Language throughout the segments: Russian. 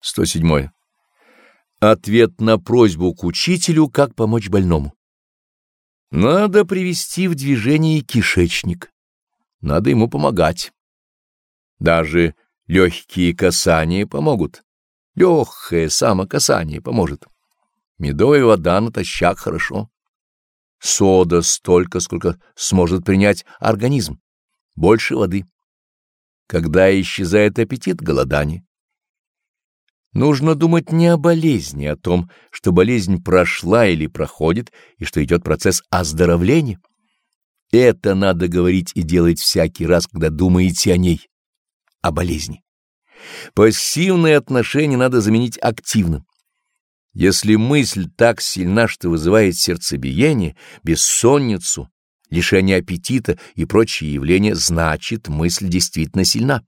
107. Ответ на просьбу к учителю, как помочь больному. Надо привести в движение кишечник. Надо ему помогать. Даже легкие касания помогут. Легкое самокасание поможет. Медовая вода натощак хорошо. Сода столько, сколько сможет принять организм. Больше воды. Когда исчезает аппетит, голодание. Нужно думать не о болезни, а о том, что болезнь прошла или проходит, и что идет процесс оздоровления. Это надо говорить и делать всякий раз, когда думаете о ней, о болезни. Пассивное отношение надо заменить активным. Если мысль так сильна, что вызывает сердцебиение, бессонницу, лишение аппетита и прочие явления, значит, мысль действительно сильна.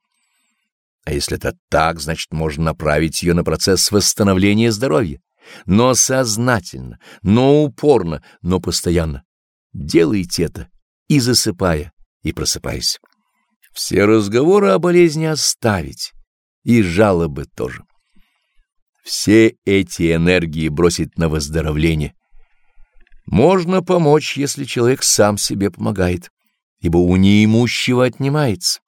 А если это так, значит, можно направить ее на процесс восстановления здоровья. Но сознательно, но упорно, но постоянно. Делайте это и засыпая, и просыпаясь. Все разговоры о болезни оставить, и жалобы тоже. Все эти энергии бросить на выздоровление. Можно помочь, если человек сам себе помогает, ибо у неимущего отнимается.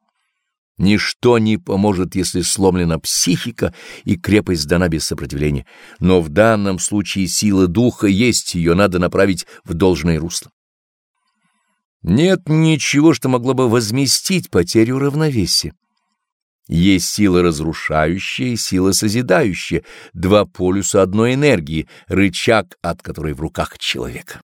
Ничто не поможет, если сломлена психика и крепость дана без сопротивления, но в данном случае сила духа есть, ее надо направить в должное русло. Нет ничего, что могло бы возместить потерю равновесия. Есть сила разрушающая и сила созидающая, два полюса одной энергии, рычаг, от которой в руках человека.